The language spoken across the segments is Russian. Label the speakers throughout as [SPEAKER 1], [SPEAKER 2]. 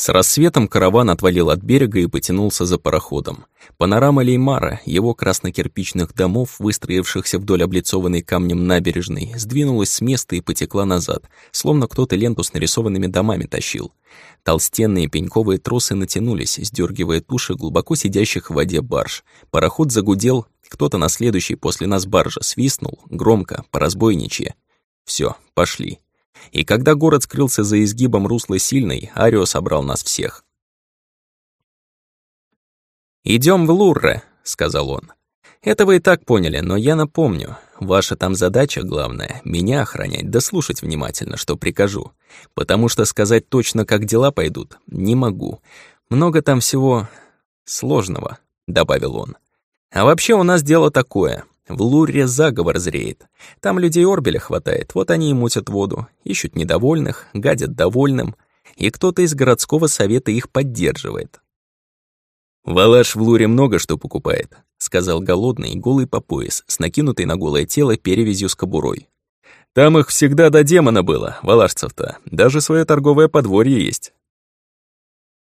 [SPEAKER 1] С рассветом караван отвалил от берега и потянулся за пароходом. Панорама Леймара, его краснокирпичных домов, выстроившихся вдоль облицованной камнем набережной, сдвинулась с места и потекла назад, словно кто-то ленту с нарисованными домами тащил. Толстенные пеньковые тросы натянулись, сдергивая туши глубоко сидящих в воде барж. Пароход загудел, кто-то на следующий после нас баржа свистнул, громко, по разбойничье. Все, пошли. И когда город скрылся за изгибом русла сильной, Арио собрал нас всех. Идем в Лурре», — сказал он. «Это вы и так поняли, но я напомню. Ваша там задача главная — меня охранять, да слушать внимательно, что прикажу. Потому что сказать точно, как дела пойдут, не могу. Много там всего сложного», — добавил он. «А вообще у нас дело такое. В Луре заговор зреет. Там людей Орбеля хватает, вот они и мутят воду, ищут недовольных, гадят довольным, и кто-то из городского совета их поддерживает. «Валаш в Луре много что покупает», — сказал голодный, голый по пояс, с накинутой на голое тело перевязью с кобурой. «Там их всегда до демона было, валашцев-то. Даже свое торговое подворье есть».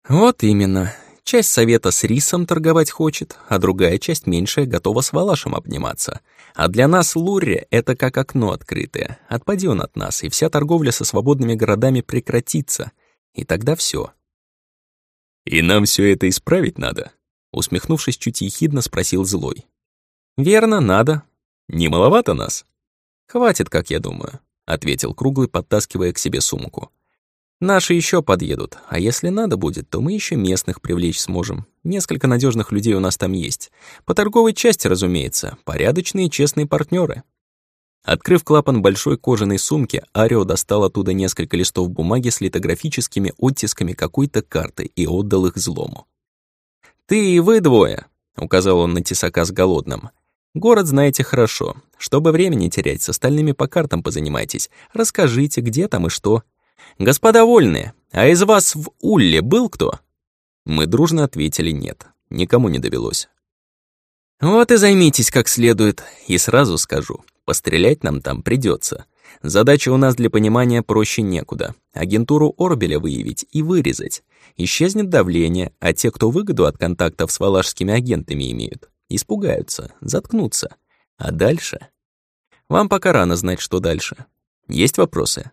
[SPEAKER 1] «Вот именно. Часть совета с рисом торговать хочет, а другая часть меньшая готова с Валашем обниматься. А для нас Лурре — это как окно открытое. Отпади он от нас, и вся торговля со свободными городами прекратится. И тогда все. «И нам все это исправить надо?» Усмехнувшись чуть ехидно, спросил Злой. «Верно, надо. Не маловато нас?» «Хватит, как я думаю», — ответил Круглый, подтаскивая к себе сумку. Наши еще подъедут, а если надо будет, то мы еще местных привлечь сможем. Несколько надежных людей у нас там есть. По торговой части, разумеется, порядочные честные партнеры. Открыв клапан большой кожаной сумки, Арио достал оттуда несколько листов бумаги с литографическими оттисками какой-то карты и отдал их злому. «Ты и вы двое», — указал он на тесака с голодным. «Город знаете хорошо. Чтобы времени терять, с остальными по картам позанимайтесь. Расскажите, где там и что. «Господа вольные, а из вас в Улле был кто?» Мы дружно ответили «нет». Никому не довелось. «Вот и займитесь как следует. И сразу скажу, пострелять нам там придется. Задача у нас для понимания проще некуда. Агентуру Орбеля выявить и вырезать. Исчезнет давление, а те, кто выгоду от контактов с валашскими агентами имеют, испугаются, заткнутся. А дальше? Вам пока рано знать, что дальше. Есть вопросы?»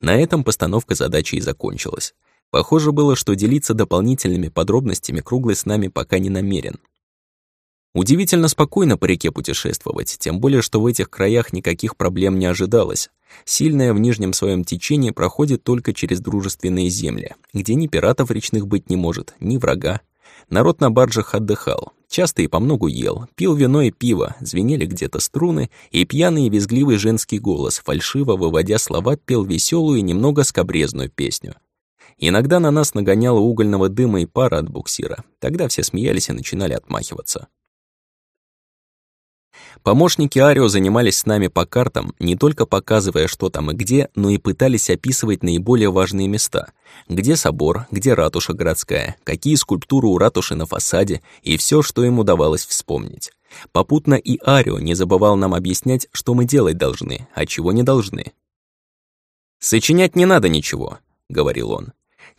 [SPEAKER 1] На этом постановка задачи и закончилась. Похоже было, что делиться дополнительными подробностями Круглый с нами пока не намерен. Удивительно спокойно по реке путешествовать, тем более, что в этих краях никаких проблем не ожидалось. Сильное в нижнем своем течении проходит только через дружественные земли, где ни пиратов речных быть не может, ни врага. Народ на баржах отдыхал, часто и помногу ел, пил вино и пиво, звенели где-то струны, и пьяный и визгливый женский голос, фальшиво выводя слова, пел веселую и немного скобрезную песню. Иногда на нас нагоняло угольного дыма и пара от буксира. Тогда все смеялись и начинали отмахиваться. Помощники Арио занимались с нами по картам, не только показывая, что там и где, но и пытались описывать наиболее важные места. Где собор, где ратуша городская, какие скульптуры у ратуши на фасаде и все, что им удавалось вспомнить. Попутно и Арио не забывал нам объяснять, что мы делать должны, а чего не должны. «Сочинять не надо ничего», — говорил он.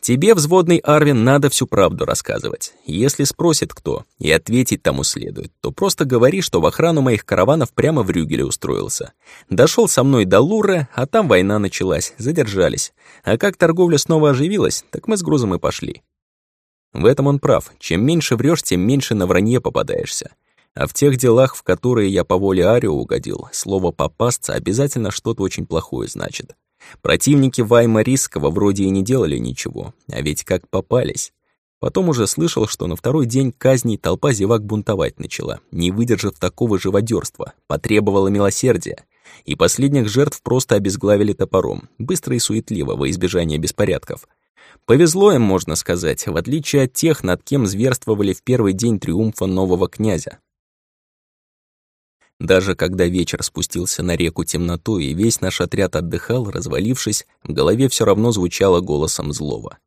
[SPEAKER 1] Тебе, взводный Арвин, надо всю правду рассказывать. Если спросит кто, и ответить тому следует, то просто говори, что в охрану моих караванов прямо в Рюгеле устроился. Дошел со мной до Луры, а там война началась, задержались. А как торговля снова оживилась, так мы с грузом и пошли. В этом он прав. Чем меньше врешь, тем меньше на вранье попадаешься. А в тех делах, в которые я по воле Арио угодил, слово «попасться» обязательно что-то очень плохое значит. Противники Вайма Рисского вроде и не делали ничего, а ведь как попались. Потом уже слышал, что на второй день казни толпа зевак бунтовать начала, не выдержав такого живодерства, потребовала милосердия. И последних жертв просто обезглавили топором, быстро и суетливо, во избежание беспорядков. Повезло им, можно сказать, в отличие от тех, над кем зверствовали в первый день триумфа нового князя. Даже когда вечер спустился на реку темноту и весь наш отряд отдыхал, развалившись, в голове все равно звучало голосом злого.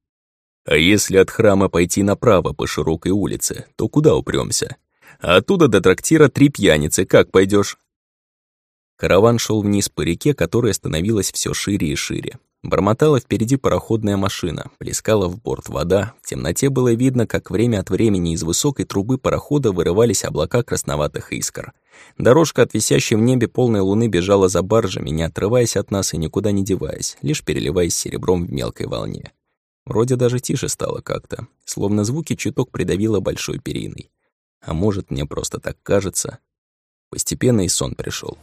[SPEAKER 1] «А если от храма пойти направо по широкой улице, то куда упрёмся? А оттуда до трактира три пьяницы, как пойдешь? Караван шел вниз по реке, которая становилась все шире и шире. Бормотала впереди пароходная машина, плескала в борт вода. В темноте было видно, как время от времени из высокой трубы парохода вырывались облака красноватых искр. Дорожка от висящей в небе полной луны бежала за баржами, не отрываясь от нас и никуда не деваясь, лишь переливаясь серебром в мелкой волне. Вроде даже тише стало как-то, словно звуки чуток придавило большой периной. А может, мне просто так кажется. Постепенно и сон пришел.